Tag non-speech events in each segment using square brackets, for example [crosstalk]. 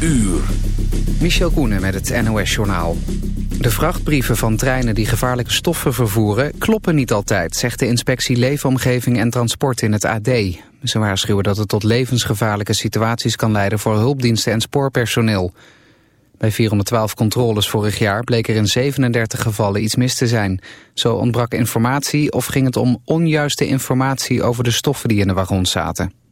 Uur. Michel Koenen met het NOS-journaal. De vrachtbrieven van treinen die gevaarlijke stoffen vervoeren... kloppen niet altijd, zegt de inspectie Leefomgeving en Transport in het AD. Ze waarschuwen dat het tot levensgevaarlijke situaties kan leiden... voor hulpdiensten en spoorpersoneel. Bij 412 controles vorig jaar bleek er in 37 gevallen iets mis te zijn. Zo ontbrak informatie of ging het om onjuiste informatie... over de stoffen die in de wagons zaten.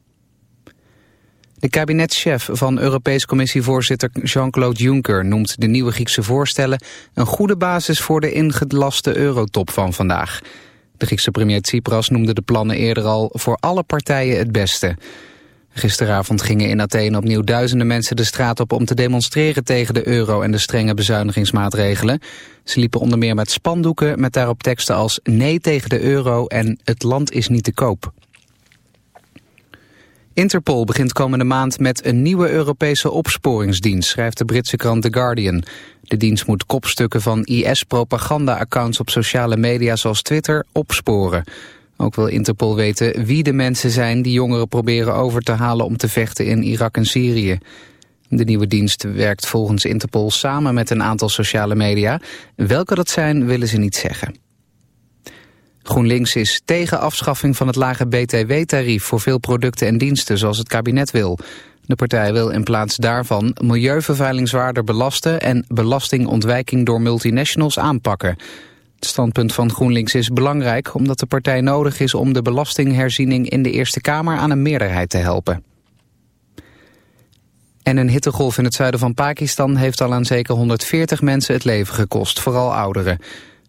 De kabinetschef van Europees Commissievoorzitter Jean-Claude Juncker noemt de nieuwe Griekse voorstellen een goede basis voor de ingelaste eurotop van vandaag. De Griekse premier Tsipras noemde de plannen eerder al voor alle partijen het beste. Gisteravond gingen in Athene opnieuw duizenden mensen de straat op om te demonstreren tegen de euro en de strenge bezuinigingsmaatregelen. Ze liepen onder meer met spandoeken met daarop teksten als nee tegen de euro en het land is niet te koop. Interpol begint komende maand met een nieuwe Europese opsporingsdienst, schrijft de Britse krant The Guardian. De dienst moet kopstukken van IS-propaganda-accounts op sociale media zoals Twitter opsporen. Ook wil Interpol weten wie de mensen zijn die jongeren proberen over te halen om te vechten in Irak en Syrië. De nieuwe dienst werkt volgens Interpol samen met een aantal sociale media. Welke dat zijn willen ze niet zeggen. GroenLinks is tegen afschaffing van het lage btw-tarief voor veel producten en diensten zoals het kabinet wil. De partij wil in plaats daarvan milieuvervuiling zwaarder belasten en belastingontwijking door multinationals aanpakken. Het standpunt van GroenLinks is belangrijk omdat de partij nodig is om de belastingherziening in de Eerste Kamer aan een meerderheid te helpen. En een hittegolf in het zuiden van Pakistan heeft al aan zeker 140 mensen het leven gekost, vooral ouderen.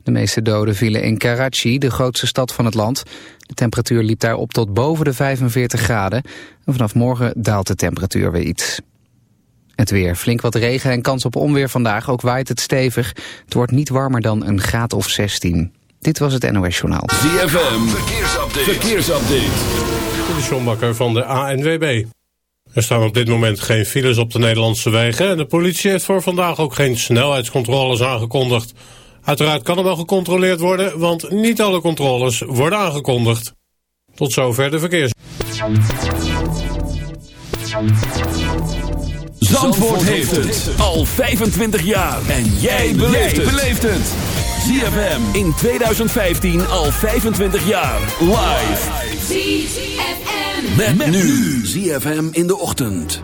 De meeste doden vielen in Karachi, de grootste stad van het land. De temperatuur liep daar op tot boven de 45 graden. En vanaf morgen daalt de temperatuur weer iets. Het weer. Flink wat regen en kans op onweer vandaag. Ook waait het stevig. Het wordt niet warmer dan een graad of 16. Dit was het NOS Journaal. ZFM. Verkeersupdate. Verkeersupdate. De Sjombakker van de ANWB. Er staan op dit moment geen files op de Nederlandse wegen... en de politie heeft voor vandaag ook geen snelheidscontroles aangekondigd. Uiteraard kan er wel gecontroleerd worden, want niet alle controles worden aangekondigd. Tot zover de verkeers. Zandvoort heeft het al 25 jaar. En jij beleeft het. ZFM in 2015 al 25 jaar. Live. ZFM. Met, met nu. ZFM in de ochtend.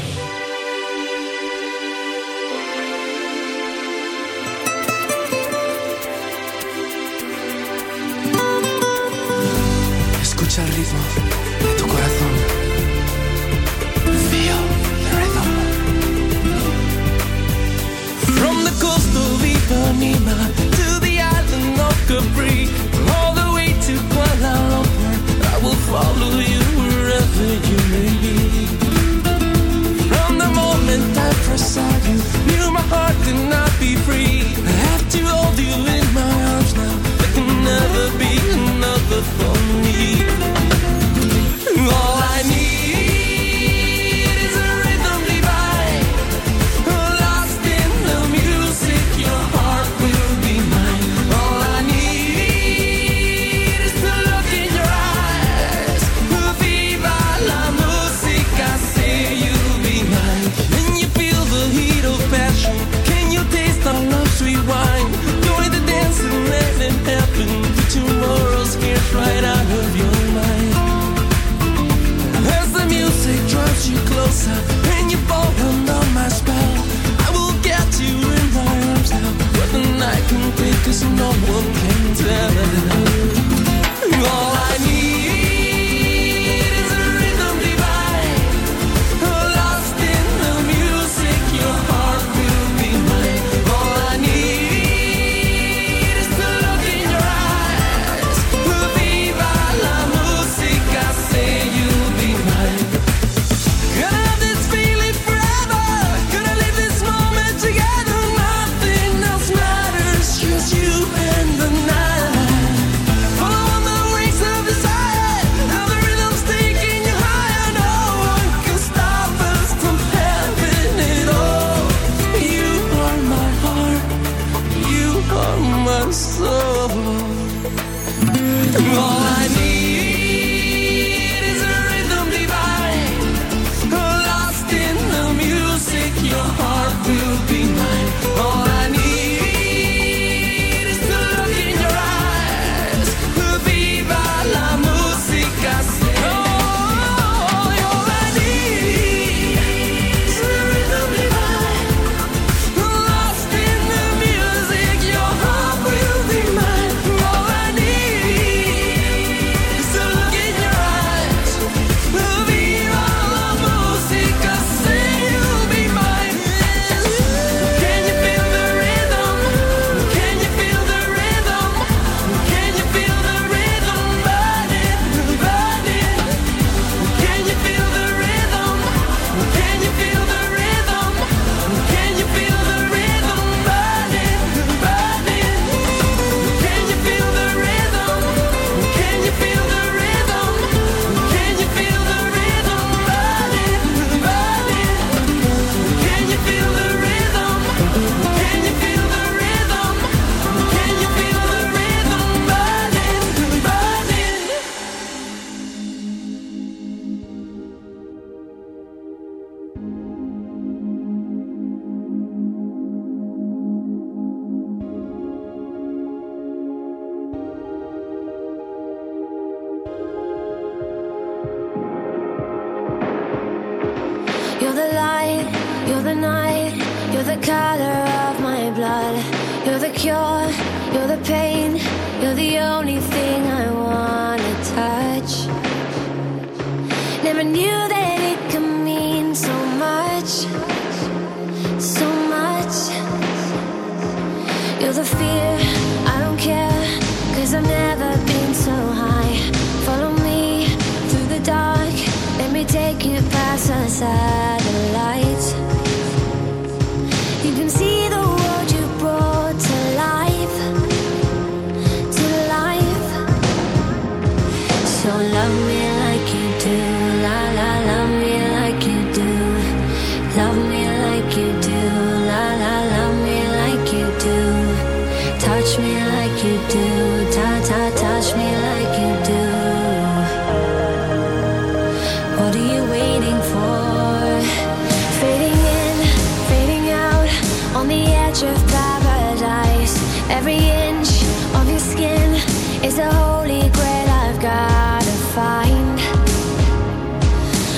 Essa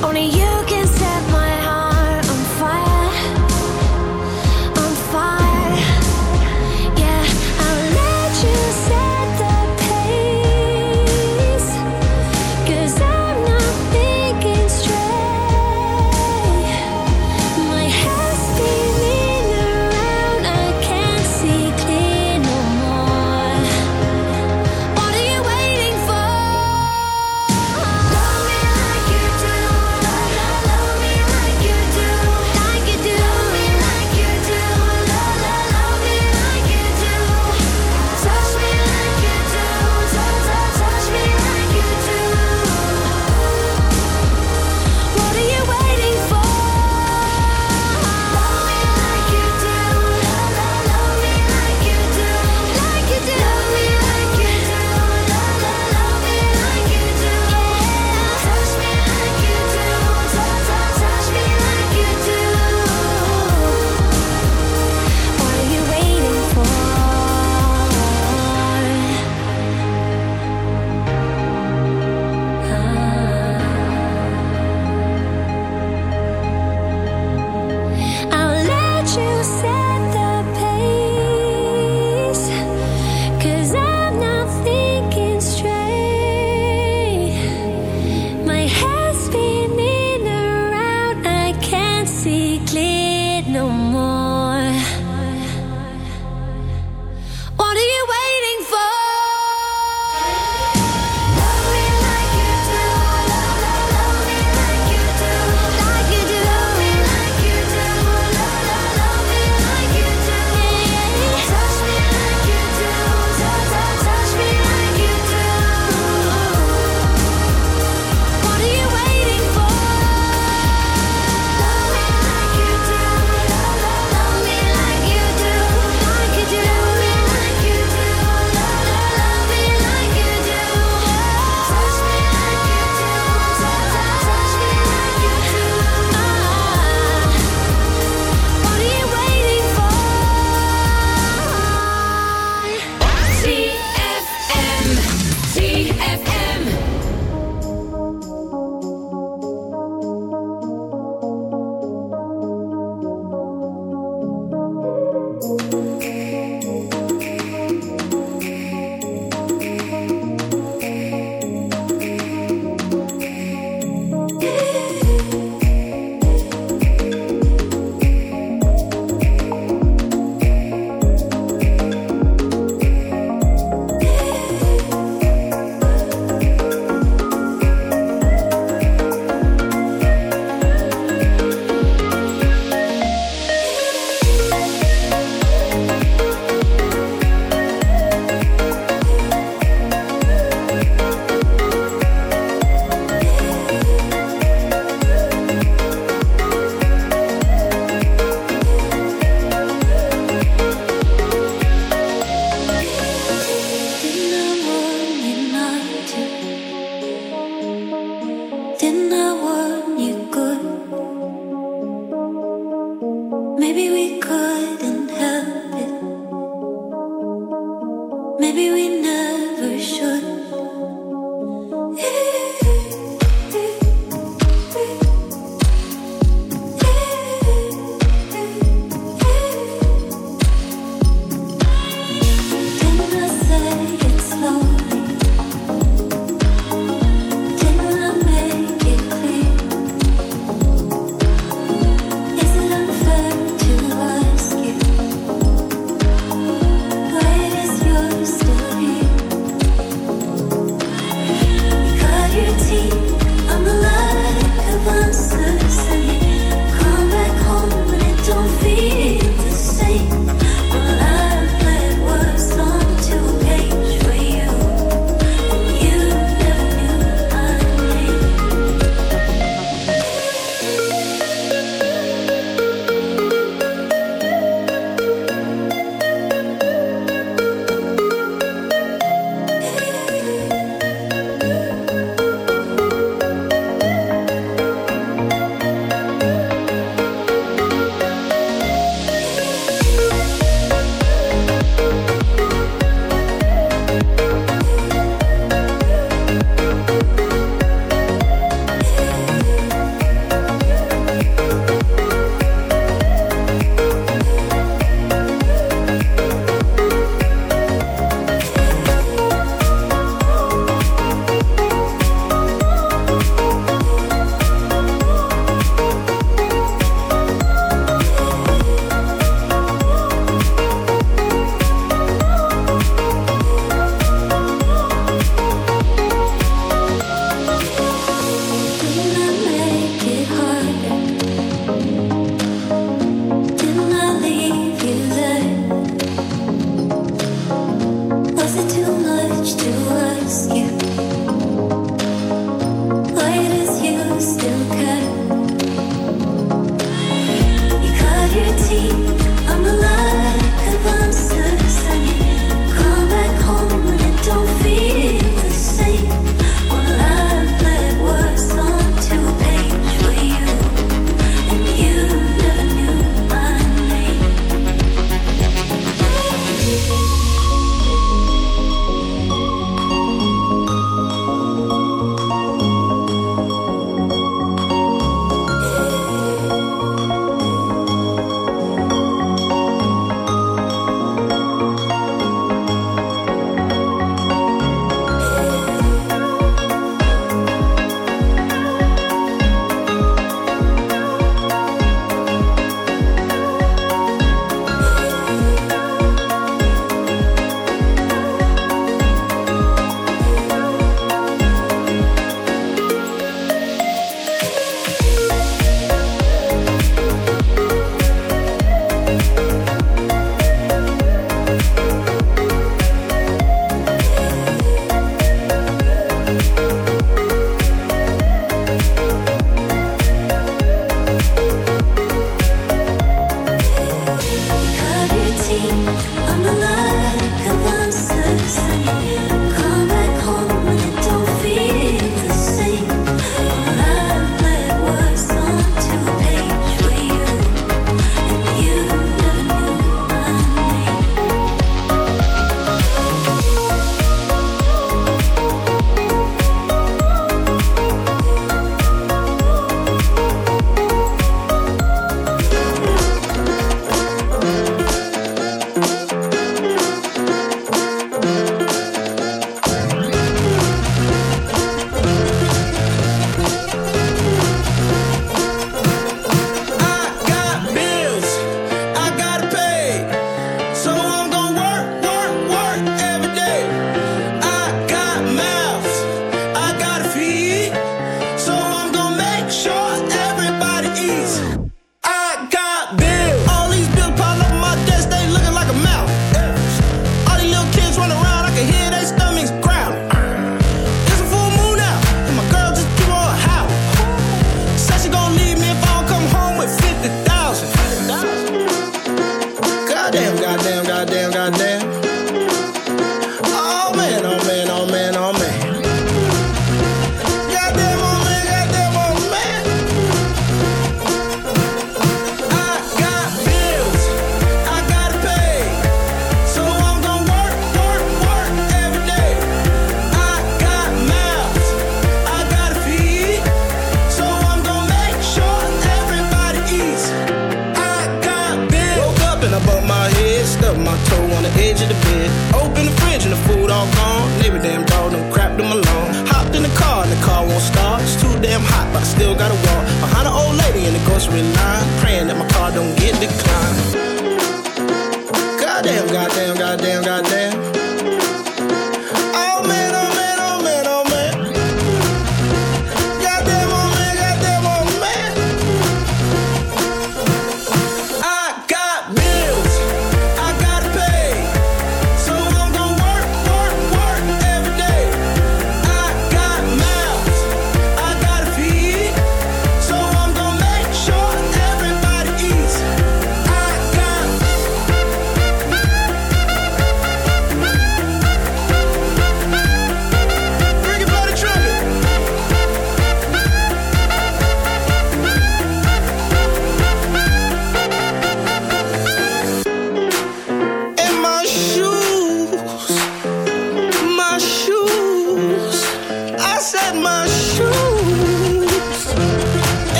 Only you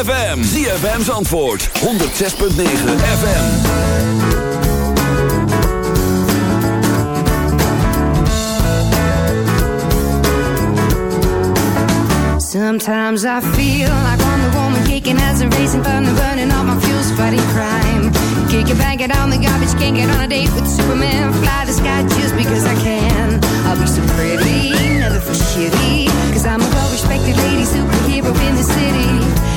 ZFM. ZFM's antwoord. 106.9 FM. Sometimes I feel like I'm the woman kicking as a racing thunder, burning all my fuels, fighting crime. Kick it, bang it on the garbage, can't get on a date with Superman. Fly the sky just because I can. I'll be so pretty, never feel shitty. Cause I'm a well respected lady superhero in the city.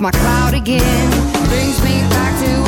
My cloud again. Brings me back to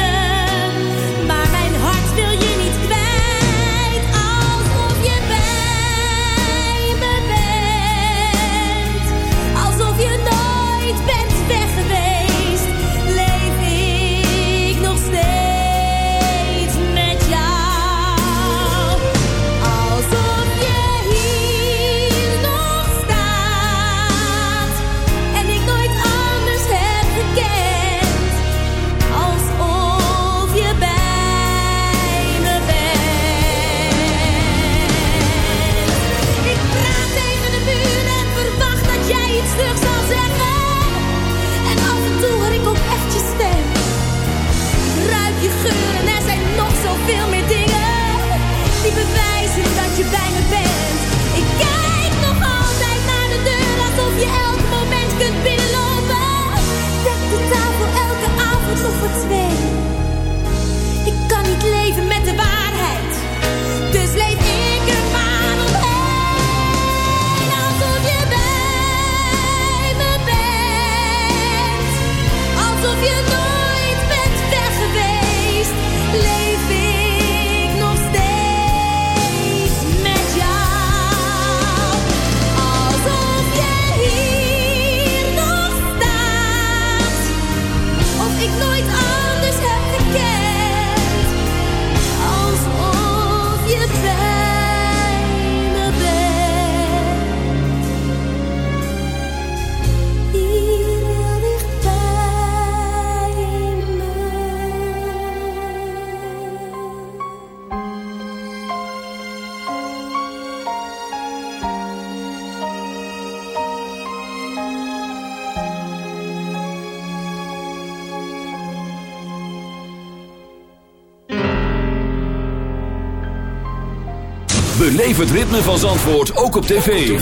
het ritme van Zandvoort ook op tv.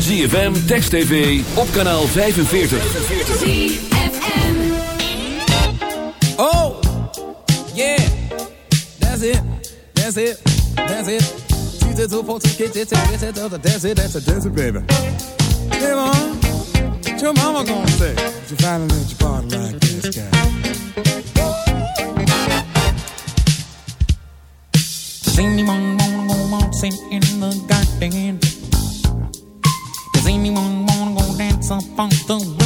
ZFM, Text TV, op kanaal 45. Oh, yeah, that's it, that's it, that's it. That's it, that's it, that's it, baby. Hey, mom, say? You finally let your pantão.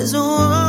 There's a world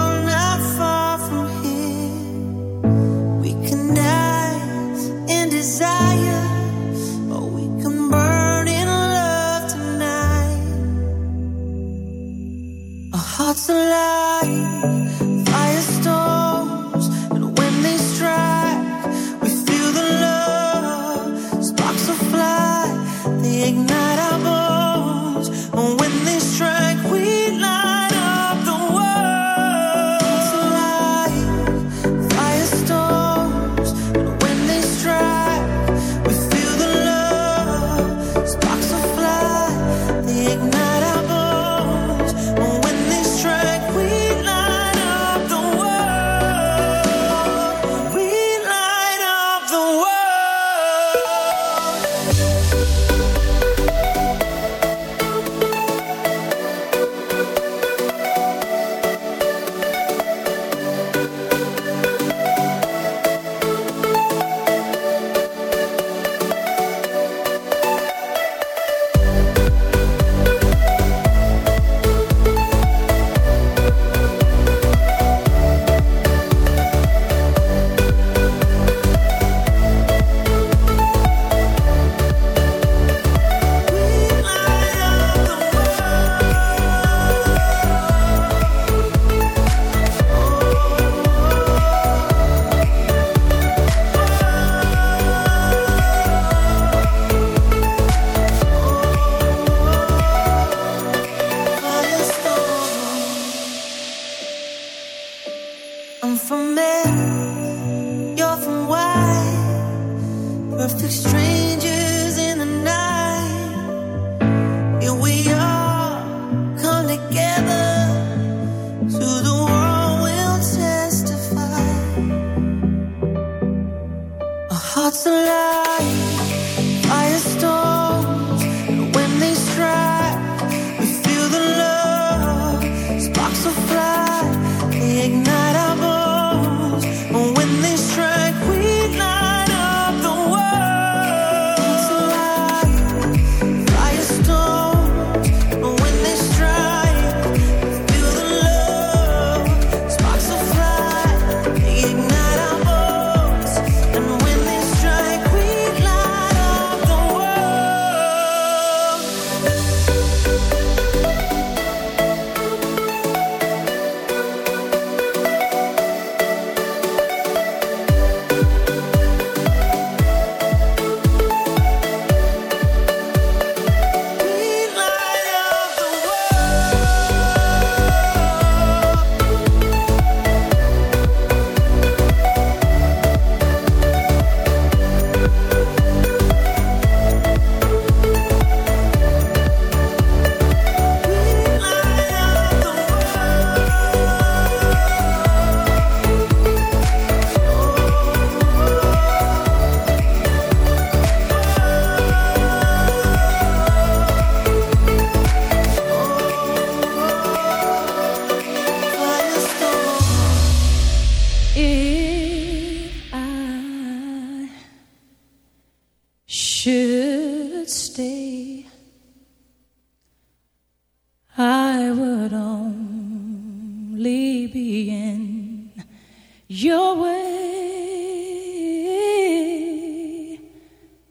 your way.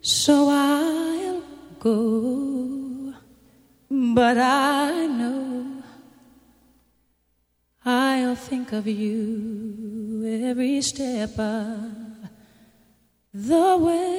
So I'll go, but I know I'll think of you every step of the way.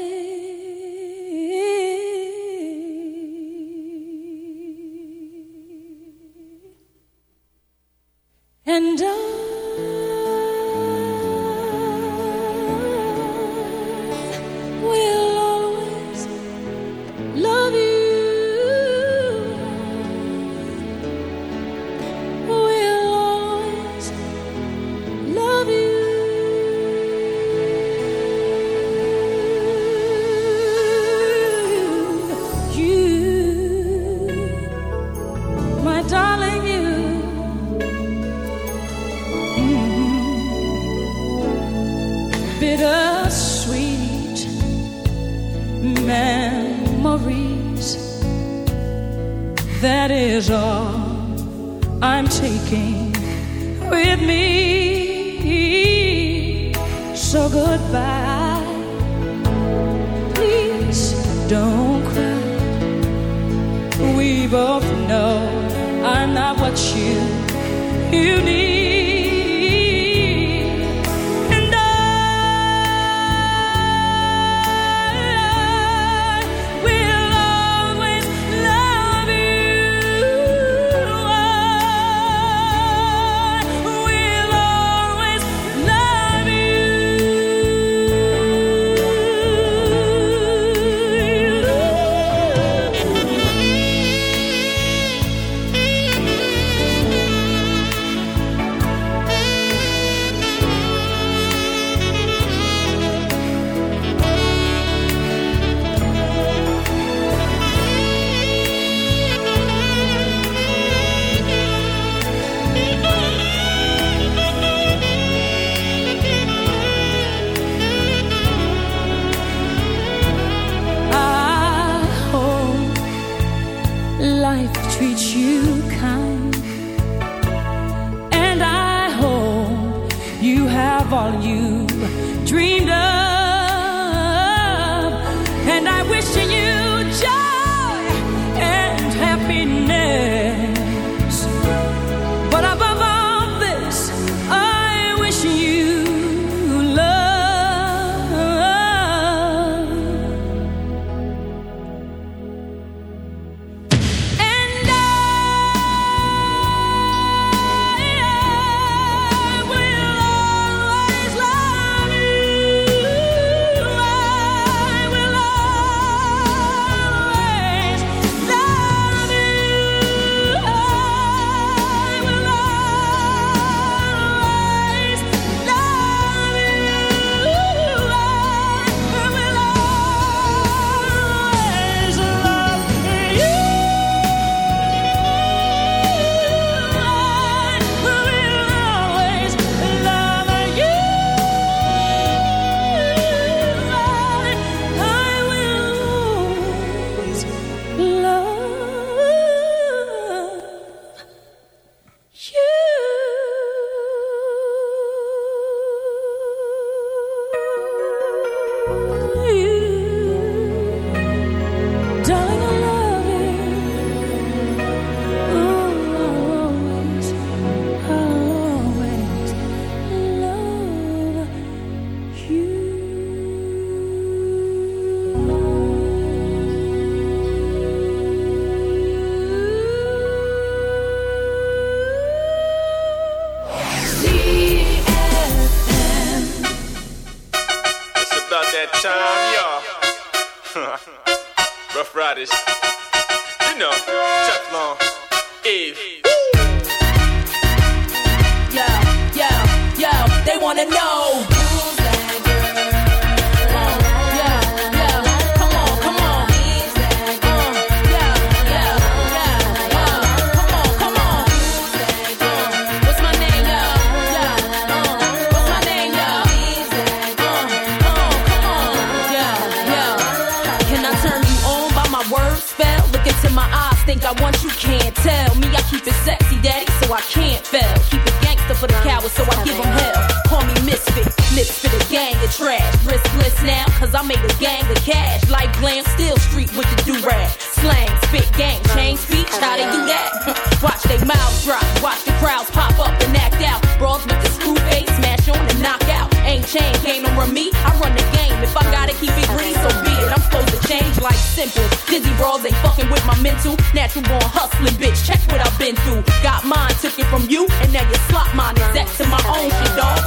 Bitch, check what I've been through. Got mine, took it from you, and now you slot mine. Exact to my own shit, dog.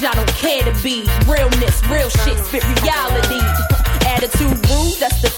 I don't care to be. Realness, real shit, spit reality. [laughs] Attitude rude, that's the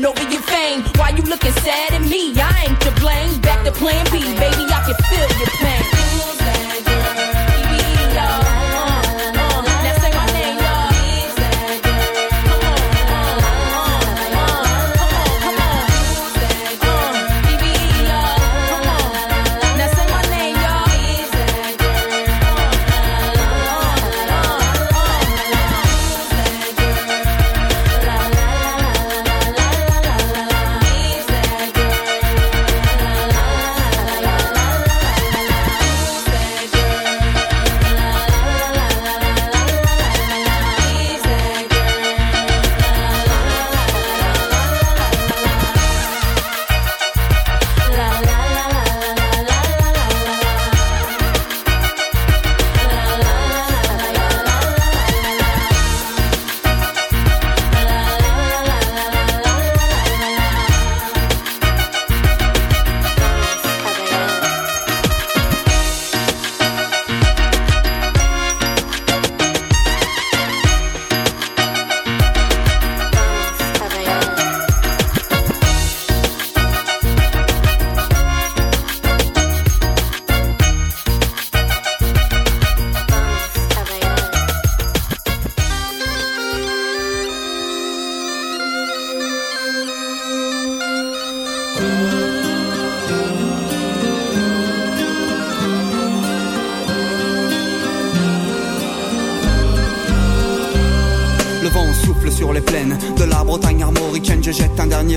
and over your fame. Why you looking sad at me? I ain't to blame. Back to plan B, baby, I can feel your pain.